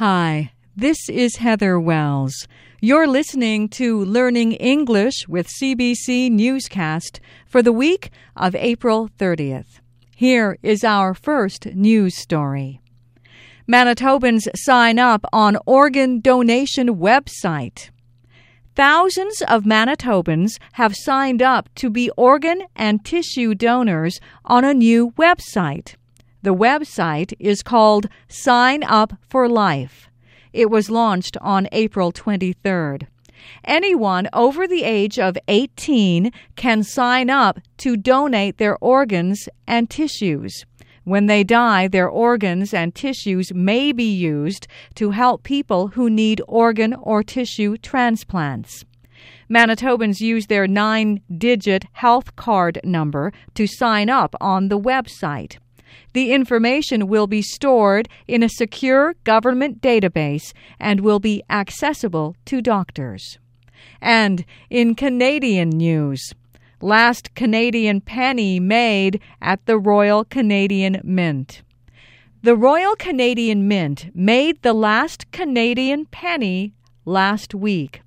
Hi, this is Heather Wells. You're listening to Learning English with CBC Newscast for the week of April 30th. Here is our first news story. Manitobans sign up on organ donation website. Thousands of Manitobans have signed up to be organ and tissue donors on a new website. The website is called Sign Up for Life. It was launched on April 23rd. Anyone over the age of 18 can sign up to donate their organs and tissues. When they die, their organs and tissues may be used to help people who need organ or tissue transplants. Manitobans use their nine digit health card number to sign up on the website. The information will be stored in a secure government database and will be accessible to doctors. And in Canadian news, last Canadian penny made at the Royal Canadian Mint. The Royal Canadian Mint made the last Canadian penny last week.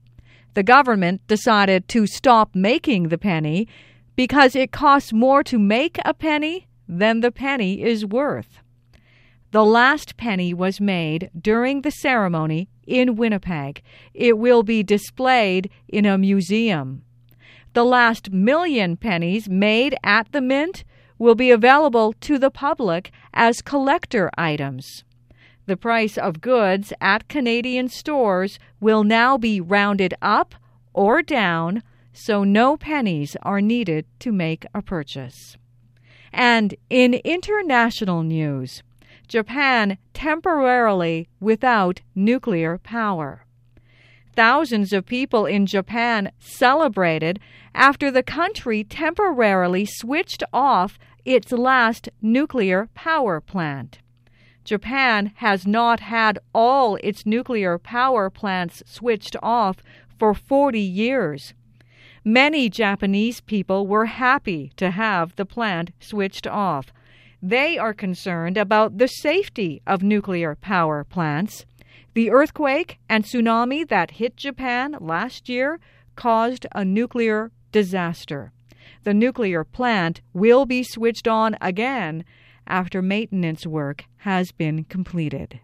The government decided to stop making the penny because it costs more to make a penny than the penny is worth. The last penny was made during the ceremony in Winnipeg. It will be displayed in a museum. The last million pennies made at the mint will be available to the public as collector items. The price of goods at Canadian stores will now be rounded up or down, so no pennies are needed to make a purchase. And in international news, Japan temporarily without nuclear power. Thousands of people in Japan celebrated after the country temporarily switched off its last nuclear power plant. Japan has not had all its nuclear power plants switched off for 40 years. Many Japanese people were happy to have the plant switched off. They are concerned about the safety of nuclear power plants. The earthquake and tsunami that hit Japan last year caused a nuclear disaster. The nuclear plant will be switched on again after maintenance work has been completed.